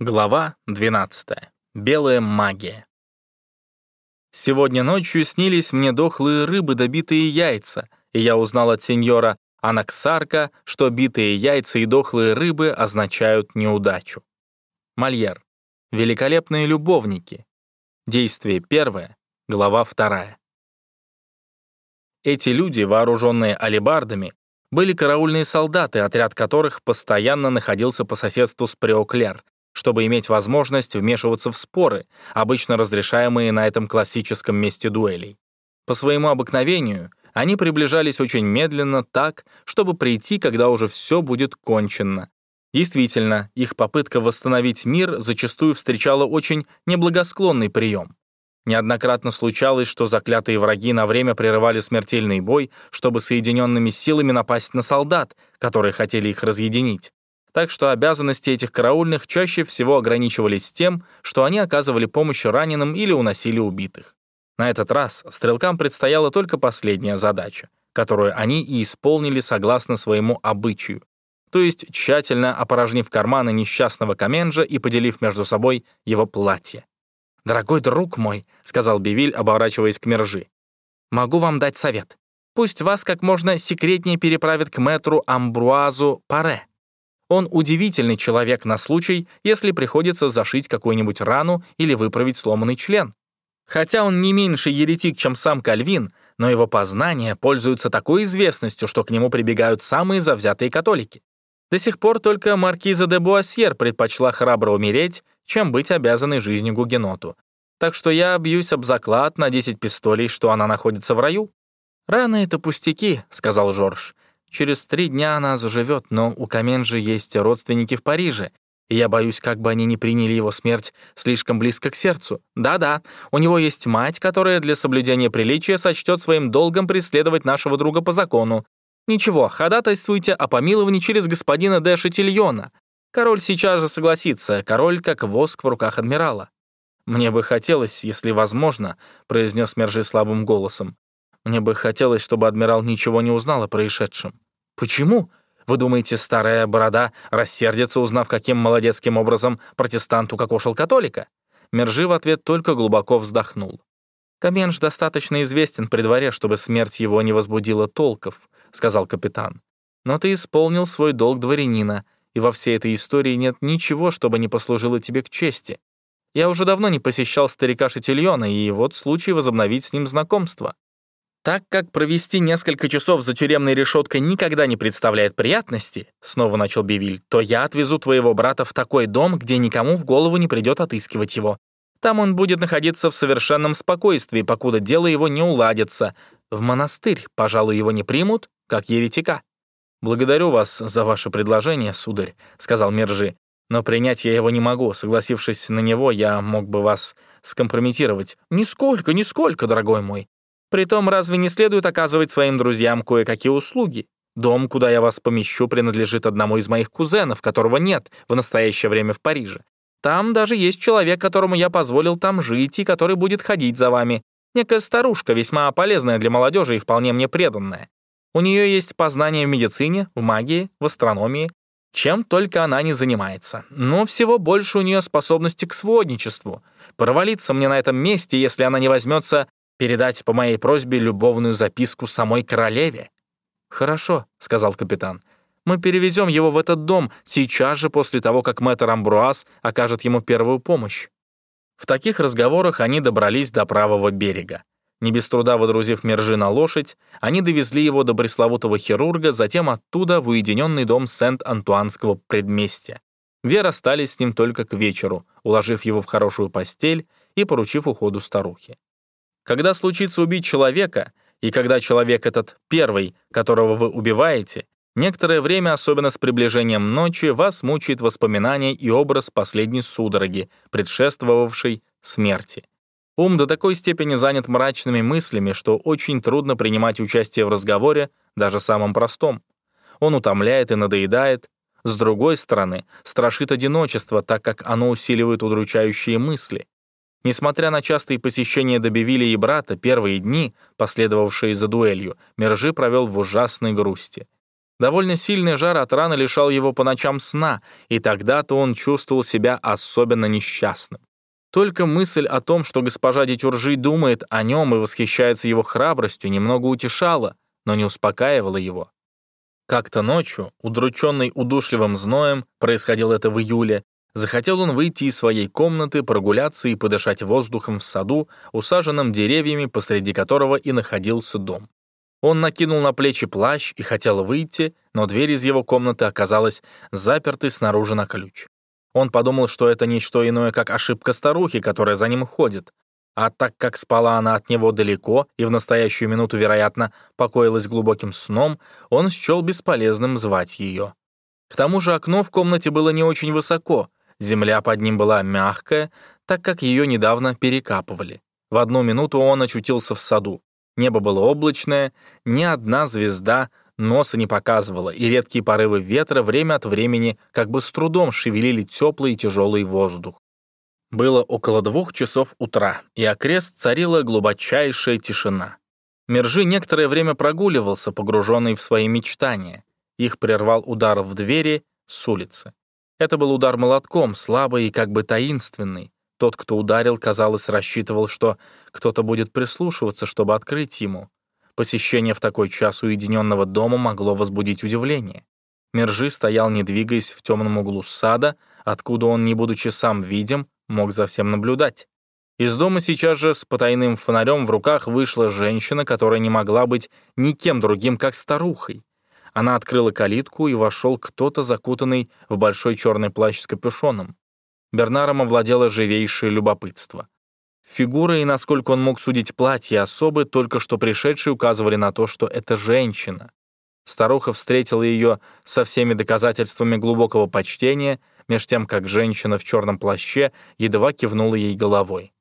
Глава 12. Белая магия. Сегодня ночью снились мне дохлые рыбы да битые яйца, и я узнал от сеньора Анаксарка, что битые яйца и дохлые рыбы означают неудачу. Мольер. Великолепные любовники. Действие первое, глава вторая. Эти люди, вооруженные алебардами, были караульные солдаты, отряд которых постоянно находился по соседству с Преоклер, чтобы иметь возможность вмешиваться в споры, обычно разрешаемые на этом классическом месте дуэлей. По своему обыкновению они приближались очень медленно так, чтобы прийти, когда уже все будет кончено. Действительно, их попытка восстановить мир зачастую встречала очень неблагосклонный прием. Неоднократно случалось, что заклятые враги на время прерывали смертельный бой, чтобы соединенными силами напасть на солдат, которые хотели их разъединить так что обязанности этих караульных чаще всего ограничивались тем, что они оказывали помощь раненым или уносили убитых. На этот раз стрелкам предстояла только последняя задача, которую они и исполнили согласно своему обычаю, то есть тщательно опорожнив карманы несчастного Каменжа и поделив между собой его платье. «Дорогой друг мой», — сказал Бивиль, оборачиваясь к Мержи, — «могу вам дать совет. Пусть вас как можно секретнее переправят к мэтру Амбруазу Паре. Он удивительный человек на случай, если приходится зашить какую-нибудь рану или выправить сломанный член. Хотя он не меньше еретик, чем сам Кальвин, но его познания пользуются такой известностью, что к нему прибегают самые завзятые католики. До сих пор только маркиза де Буассьер предпочла храбро умереть, чем быть обязанной жизнью Гугеноту. Так что я бьюсь об заклад на 10 пистолей, что она находится в раю. «Рано это пустяки», — сказал Жорж. Через три дня она заживет, но у Каменжи есть родственники в Париже, и я боюсь, как бы они не приняли его смерть слишком близко к сердцу. Да-да, у него есть мать, которая для соблюдения приличия сочтет своим долгом преследовать нашего друга по закону. Ничего, ходатайствуйте о помиловании через господина де Шатильона. Король сейчас же согласится, король как воск в руках адмирала. «Мне бы хотелось, если возможно», — произнес Мержи слабым голосом, мне бы хотелось, чтобы адмирал ничего не узнал о происшедшем. Почему? Вы думаете, старая борода рассердится, узнав, каким молодецким образом протестант укокошил католика? Мержи в ответ только глубоко вздохнул. «Каменш достаточно известен при дворе, чтобы смерть его не возбудила толков», — сказал капитан. «Но ты исполнил свой долг дворянина, и во всей этой истории нет ничего, чтобы не послужило тебе к чести. Я уже давно не посещал старика Шатильона, и вот случай возобновить с ним знакомство. Так как провести несколько часов за тюремной решеткой никогда не представляет приятности, снова начал Бивиль, то я отвезу твоего брата в такой дом, где никому в голову не придет отыскивать его. Там он будет находиться в совершенном спокойствии, покуда дело его не уладится. В монастырь, пожалуй, его не примут, как еретика. «Благодарю вас за ваше предложение, сударь», — сказал Мержи. «Но принять я его не могу. Согласившись на него, я мог бы вас скомпрометировать». «Нисколько, нисколько, дорогой мой. Притом, разве не следует оказывать своим друзьям кое-какие услуги? Дом, куда я вас помещу, принадлежит одному из моих кузенов, которого нет в настоящее время в Париже. Там даже есть человек, которому я позволил там жить и который будет ходить за вами. Некая старушка, весьма полезная для молодежи и вполне мне преданная. У нее есть познания в медицине, в магии, в астрономии. Чем только она не занимается. Но всего больше у нее способности к сводничеству. Провалиться мне на этом месте, если она не возьмется передать по моей просьбе любовную записку самой королеве». «Хорошо», — сказал капитан. «Мы перевезем его в этот дом сейчас же после того, как мэтр Амбруаз окажет ему первую помощь». В таких разговорах они добрались до правого берега. Не без труда водрузив Мержи на лошадь, они довезли его до пресловутого хирурга, затем оттуда в уединенный дом Сент-Антуанского предместья, где расстались с ним только к вечеру, уложив его в хорошую постель и поручив уходу старухи. Когда случится убить человека, и когда человек этот первый, которого вы убиваете, некоторое время, особенно с приближением ночи, вас мучает воспоминание и образ последней судороги, предшествовавшей смерти. Ум до такой степени занят мрачными мыслями, что очень трудно принимать участие в разговоре, даже самом простом. Он утомляет и надоедает. С другой стороны, страшит одиночество, так как оно усиливает удручающие мысли. Несмотря на частые посещения Добивиля и брата, первые дни, последовавшие за дуэлью, Мержи провел в ужасной грусти. Довольно сильный жар от раны лишал его по ночам сна, и тогда-то он чувствовал себя особенно несчастным. Только мысль о том, что госпожа Детюржи думает о нем и восхищается его храбростью, немного утешала, но не успокаивала его. Как-то ночью, удрученный удушливым зноем, происходило это в июле, захотел он выйти из своей комнаты, прогуляться и подышать воздухом в саду, усаженном деревьями, посреди которого и находился дом. Он накинул на плечи плащ и хотел выйти, но дверь из его комнаты оказалась запертой снаружи на ключ. Он подумал, что это не что иное, как ошибка старухи, которая за ним ходит. А так как спала она от него далеко и в настоящую минуту, вероятно, покоилась глубоким сном, он счел бесполезным звать ее. К тому же окно в комнате было не очень высоко, земля под ним была мягкая, так как ее недавно перекапывали. В одну минуту он очутился в саду. Небо было облачное, ни одна звезда носа не показывала, и редкие порывы ветра время от времени как бы с трудом шевелили теплый и тяжелый воздух. Было около двух часов утра, и окрест царила глубочайшая тишина. Мержи некоторое время прогуливался, погруженный в свои мечтания. Их прервал удар в двери с улицы. Это был удар молотком, слабый и как бы таинственный. Тот, кто ударил, казалось, рассчитывал, что кто-то будет прислушиваться, чтобы открыть ему. Посещение в такой час уединенного дома могло возбудить удивление. Мержи стоял, не двигаясь, в темном углу сада, откуда он, не будучи сам видим, мог за всем наблюдать. Из дома сейчас же с потайным фонарем в руках вышла женщина, которая не могла быть никем другим, как старухой. Она открыла калитку, и вошел кто-то, закутанный в большой черный плащ с капюшоном. Бернаром овладело живейшее любопытство. Фигура и, насколько он мог судить, платье особы, только что пришедшие, указывали на то, что это женщина. Старуха встретила ее со всеми доказательствами глубокого почтения, меж тем, как женщина в черном плаще едва кивнула ей головой.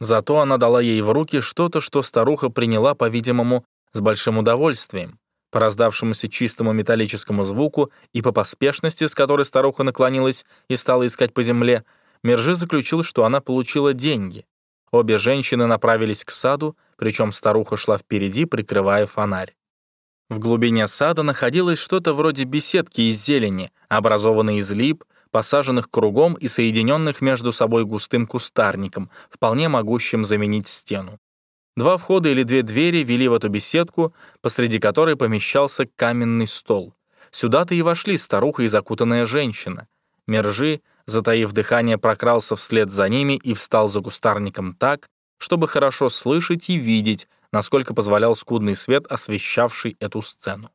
Зато она дала ей в руки что-то, что старуха приняла, по-видимому, с большим удовольствием. По раздавшемуся чистому металлическому звуку и по поспешности, с которой старуха наклонилась и стала искать по земле, Мержи заключил, что она получила деньги. Обе женщины направились к саду, причем старуха шла впереди, прикрывая фонарь. В глубине сада находилось что-то вроде беседки из зелени, образованной из лип, посаженных кругом и соединенных между собой густым кустарником, вполне могущим заменить стену. Два входа или две двери вели в эту беседку, посреди которой помещался каменный стол. Сюда-то и вошли старуха и закутанная женщина. Мержи, затаив дыхание, прокрался вслед за ними и встал за кустарником так, чтобы хорошо слышать и видеть, насколько позволял скудный свет, освещавший эту сцену.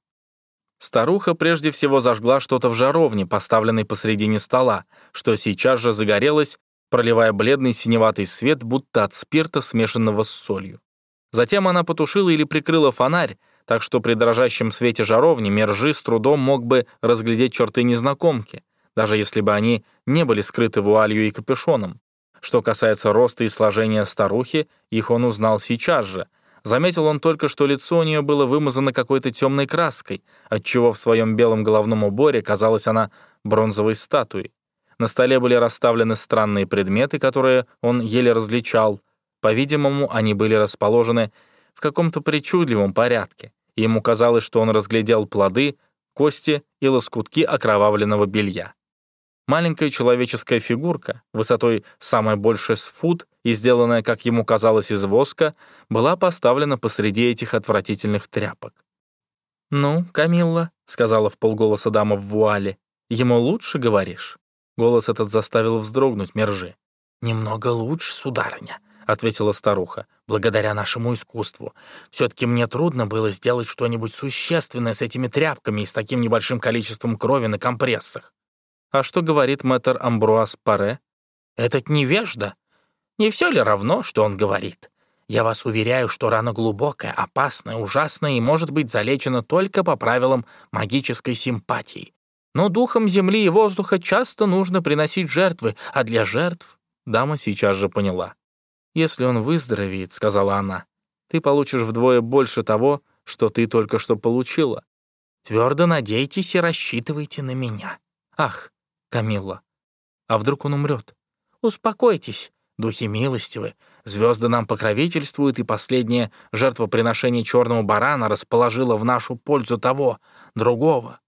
Старуха прежде всего зажгла что-то в жаровне, поставленной посредине стола, что сейчас же загорелось, проливая бледный синеватый свет, будто от спирта, смешанного с солью. Затем она потушила или прикрыла фонарь, так что при дрожащем свете жаровни Мержи с трудом мог бы разглядеть черты незнакомки, даже если бы они не были скрыты вуалью и капюшоном. Что касается роста и сложения старухи, их он узнал сейчас же. Заметил он только, что лицо у нее было вымазано какой-то темной краской, отчего в своем белом головном уборе казалась она бронзовой статуей. На столе были расставлены странные предметы, которые он еле различал, по-видимому, они были расположены в каком-то причудливом порядке. Ему казалось, что он разглядел плоды, кости и лоскутки окровавленного белья. Маленькая человеческая фигурка, высотой самая большая с фут и сделанная, как ему казалось, из воска, была поставлена посреди этих отвратительных тряпок. «Ну, Камилла», — сказала в полголоса дама в вуале, — «ему лучше говоришь?» Голос этот заставил вздрогнуть Мержи. «Немного лучше, сударыня», ответила старуха, благодаря нашему искусству. Все-таки мне трудно было сделать что-нибудь существенное с этими тряпками и с таким небольшим количеством крови на компрессах. А что говорит мэтр Амбруаз Паре? Этот невежда. Не все ли равно, что он говорит? Я вас уверяю, что рана глубокая, опасная, ужасная и может быть залечена только по правилам магической симпатии. Но духом земли и воздуха часто нужно приносить жертвы, а для жертв дама сейчас же поняла. «Если он выздоровеет», — сказала она, — «ты получишь вдвое больше того, что ты только что получила. Твердо надейтесь и рассчитывайте на меня. Ах, Камилла, а вдруг он умрет? Успокойтесь, духи милостивы, звезды нам покровительствуют, и последнее жертвоприношение черного барана расположило в нашу пользу того, другого,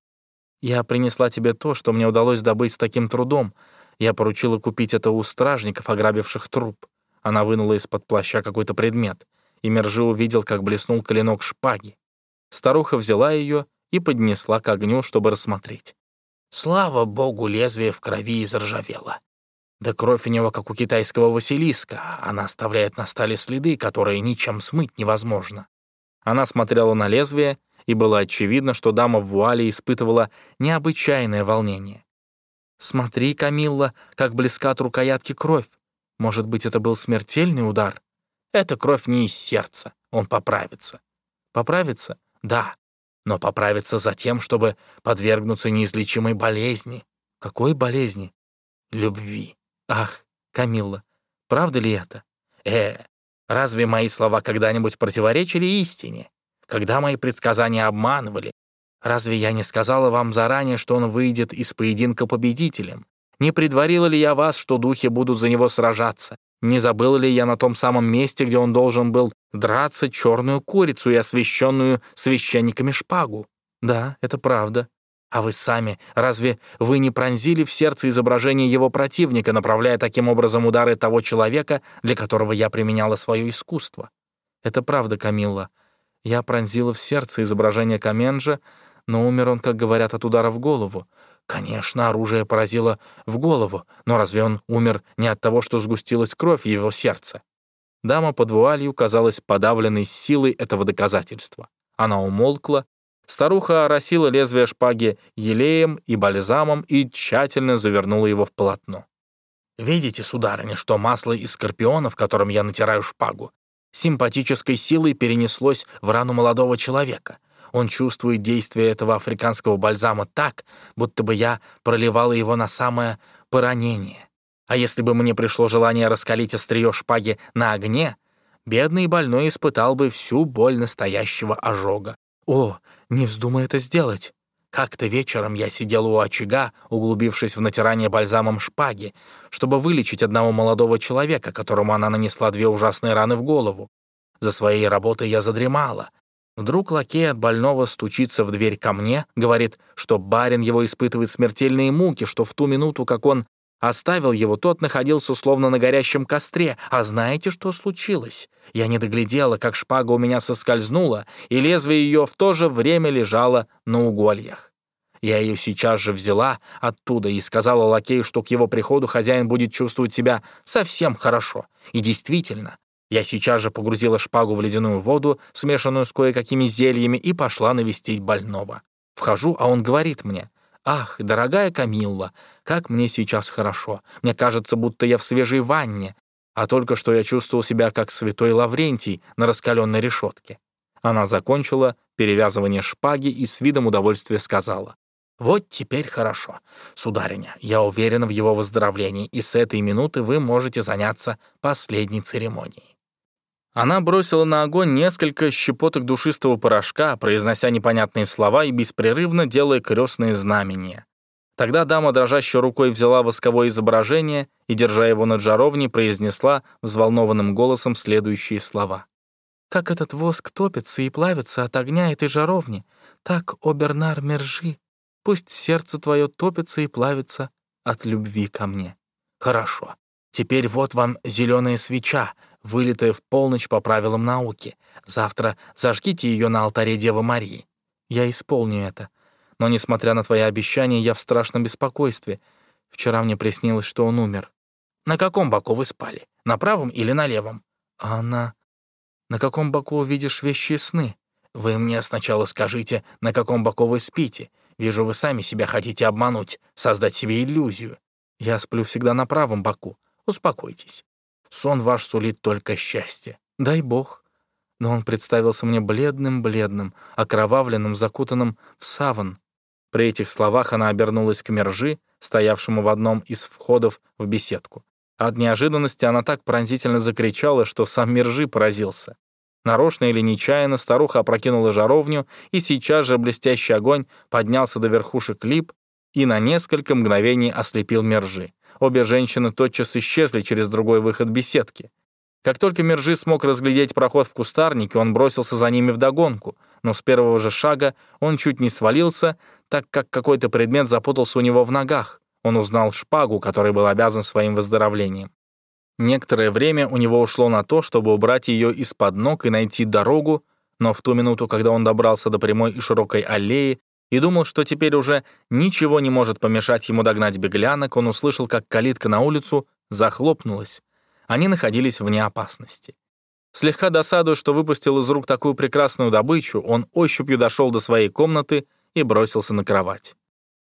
«Я принесла тебе то, что мне удалось добыть с таким трудом. Я поручила купить это у стражников, ограбивших труп». Она вынула из-под плаща какой-то предмет, и Мержи увидел, как блеснул клинок шпаги. Старуха взяла ее и поднесла к огню, чтобы рассмотреть. Слава богу, лезвие в крови изржавело. Да кровь у него, как у китайского Василиска. Она оставляет на стале следы, которые ничем смыть невозможно. Она смотрела на лезвие, и было очевидно, что дама в вуале испытывала необычайное волнение. «Смотри, Камилла, как близка от рукоятки кровь. Может быть, это был смертельный удар? Это кровь не из сердца. Он поправится». «Поправится? Да. Но поправится за тем, чтобы подвергнуться неизлечимой болезни». «Какой болезни?» «Любви». Ах, Камилла, правда ли это? Э, разве мои слова когда-нибудь противоречили истине? Когда мои предсказания обманывали? Разве я не сказала вам заранее, что он выйдет из поединка победителем? Не предварила ли я вас, что духи будут за него сражаться? Не забыл ли я на том самом месте, где он должен был драться черную курицу и освященную священниками шпагу? Да, это правда. А вы сами, разве вы не пронзили в сердце изображение его противника, направляя таким образом удары того человека, для которого я применяла свое искусство? Это правда, Камилла. Я пронзила в сердце изображение Каменжа, но умер он, как говорят, от удара в голову. Конечно, оружие поразило в голову, но разве он умер не от того, что сгустилась кровь в его сердце? Дама под вуалью казалась подавленной силой этого доказательства. Она умолкла Старуха оросила лезвие шпаги елеем и бальзамом и тщательно завернула его в полотно. «Видите, сударыня, что масло из скорпионов, которым я натираю шпагу, симпатической силой перенеслось в рану молодого человека. Он чувствует действие этого африканского бальзама так, будто бы я проливала его на самое поранение. А если бы мне пришло желание раскалить острие шпаги на огне, бедный больной испытал бы всю боль настоящего ожога. О, не вздумай это сделать. Как-то вечером я сидел у очага, углубившись в натирание бальзамом шпаги, чтобы вылечить одного молодого человека, которому она нанесла две ужасные раны в голову. За своей работой я задремала. Вдруг лакей от больного стучится в дверь ко мне, говорит, что барин его испытывает смертельные муки, что в ту минуту, как он Оставил его, тот находился словно на горящем костре. А знаете, что случилось? Я не доглядела, как шпага у меня соскользнула, и лезвие ее в то же время лежало на угольях. Я ее сейчас же взяла оттуда и сказала лакею, что к его приходу хозяин будет чувствовать себя совсем хорошо. И действительно, я сейчас же погрузила шпагу в ледяную воду, смешанную с кое-какими зельями, и пошла навестить больного. Вхожу, а он говорит мне, «Ах, дорогая Камилла, как мне сейчас хорошо. Мне кажется, будто я в свежей ванне, а только что я чувствовал себя как святой Лаврентий на раскаленной решетке». Она закончила перевязывание шпаги и с видом удовольствия сказала. «Вот теперь хорошо. Сударыня, я уверена в его выздоровлении, и с этой минуты вы можете заняться последней церемонией». Она бросила на огонь несколько щепоток душистого порошка, произнося непонятные слова и беспрерывно делая крестные знамения. Тогда дама дрожащей рукой взяла восковое изображение и, держа его над жаровней, произнесла взволнованным голосом следующие слова. «Как этот воск топится и плавится от огня этой жаровни, так, о Бернар Мержи, пусть сердце твое топится и плавится от любви ко мне». «Хорошо. Теперь вот вам зеленая свеча, вылитая в полночь по правилам науки. Завтра зажгите ее на алтаре Девы Марии. Я исполню это. Но, несмотря на твои обещания, я в страшном беспокойстве. Вчера мне приснилось, что он умер. На каком боку вы спали? На правом или на левом? А она... На каком боку видишь вещи и сны? Вы мне сначала скажите, на каком боку вы спите. Вижу, вы сами себя хотите обмануть, создать себе иллюзию. Я сплю всегда на правом боку. Успокойтесь. Сон ваш сулит только счастье. Дай бог. Но он представился мне бледным-бледным, окровавленным, закутанным в саван. При этих словах она обернулась к Мержи, стоявшему в одном из входов в беседку. От неожиданности она так пронзительно закричала, что сам Мержи поразился. Нарочно или нечаянно старуха опрокинула жаровню, и сейчас же блестящий огонь поднялся до верхушек лип и на несколько мгновений ослепил Мержи. Обе женщины тотчас исчезли через другой выход беседки. Как только Мержи смог разглядеть проход в кустарнике, он бросился за ними вдогонку. но с первого же шага он чуть не свалился, так как какой-то предмет запутался у него в ногах. Он узнал шпагу, которой был обязан своим выздоровлением. Некоторое время у него ушло на то, чтобы убрать ее из-под ног и найти дорогу, но в ту минуту, когда он добрался до прямой и широкой аллеи и думал, что теперь уже ничего не может помешать ему догнать беглянок, он услышал, как калитка на улицу захлопнулась. Они находились вне опасности. Слегка досадуя, что выпустил из рук такую прекрасную добычу, он ощупью дошел до своей комнаты и бросился на кровать.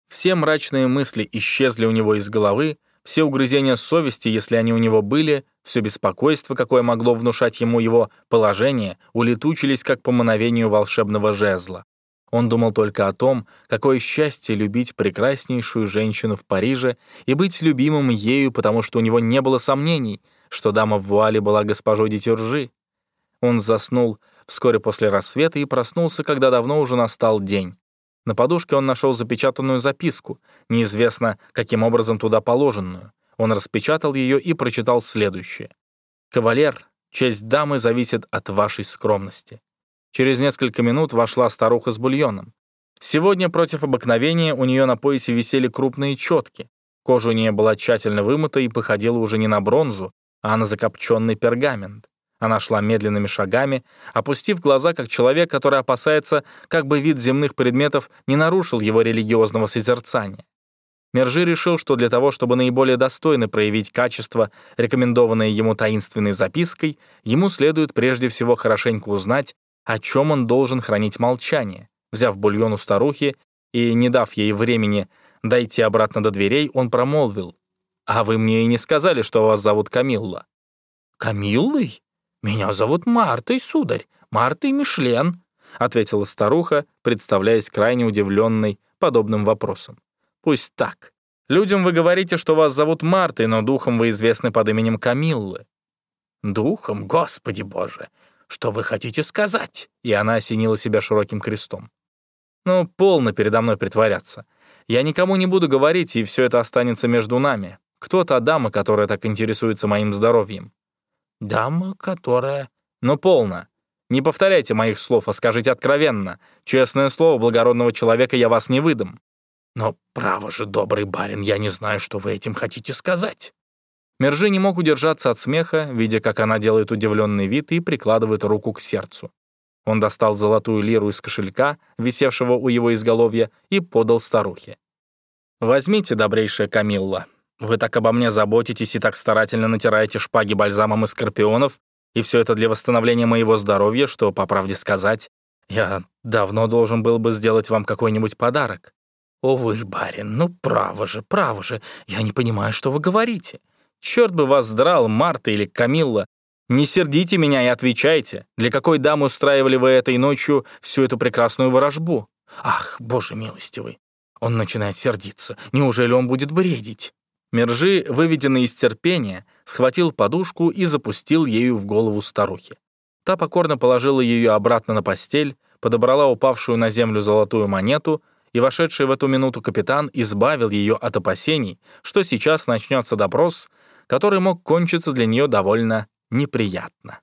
Все мрачные мысли исчезли у него из головы, все угрызения совести, если они у него были, все беспокойство, какое могло внушать ему его положение, улетучились как по мановению волшебного жезла. Он думал только о том, какое счастье любить прекраснейшую женщину в Париже и быть любимым ею, потому что у него не было сомнений, что дама в вуале была госпожой Дитюржи. Он заснул вскоре после рассвета и проснулся, когда давно уже настал день. На подушке он нашел запечатанную записку, неизвестно, каким образом туда положенную. Он распечатал ее и прочитал следующее. «Кавалер, честь дамы зависит от вашей скромности». Через несколько минут вошла старуха с бульоном. Сегодня против обыкновения у нее на поясе висели крупные четки. Кожа у нее была тщательно вымыта и походила уже не на бронзу, а на закопченный пергамент. Она шла медленными шагами, опустив глаза, как человек, который опасается, как бы вид земных предметов не нарушил его религиозного созерцания. Мержи решил, что для того, чтобы наиболее достойно проявить качество, рекомендованное ему таинственной запиской, ему следует прежде всего хорошенько узнать, о чем он должен хранить молчание. Взяв бульон у старухи и не дав ей времени дойти обратно до дверей, он промолвил, «А вы мне и не сказали, что вас зовут Камилла». «Камиллой?» «Меня зовут Мартой, сударь, Мартой Мишлен», — ответила старуха, представляясь крайне удивленной подобным вопросом. «Пусть так. Людям вы говорите, что вас зовут Мартой, но духом вы известны под именем Камиллы». «Духом, Господи Боже! Что вы хотите сказать?» И она осенила себя широким крестом. «Ну, полно передо мной притворяться. Я никому не буду говорить, и все это останется между нами. Кто та дама, которая так интересуется моим здоровьем?» «Дама, которая...» «Ну, полно. Не повторяйте моих слов, а скажите откровенно. Честное слово благородного человека я вас не выдам». «Но, право же, добрый барин, я не знаю, что вы этим хотите сказать». Мержи не мог удержаться от смеха, видя, как она делает удивленный вид и прикладывает руку к сердцу. Он достал золотую лиру из кошелька, висевшего у его изголовья, и подал старухе. «Возьмите, добрейшая Камилла, вы так обо мне заботитесь и так старательно натираете шпаги бальзамом из скорпионов, и все это для восстановления моего здоровья, что, по правде сказать, я давно должен был бы сделать вам какой-нибудь подарок. О вы, барин, ну право же, право же, я не понимаю, что вы говорите. Черт бы вас драл, Марта или Камилла. Не сердите меня и отвечайте, для какой дамы устраивали вы этой ночью всю эту прекрасную ворожбу? Ах, боже милостивый. Он начинает сердиться. Неужели он будет бредить? Мержи, выведенный из терпения, схватил подушку и запустил ею в голову старухи. Та покорно положила ее обратно на постель, подобрала упавшую на землю золотую монету, и вошедший в эту минуту капитан избавил ее от опасений, что сейчас начнется допрос, который мог кончиться для нее довольно неприятно.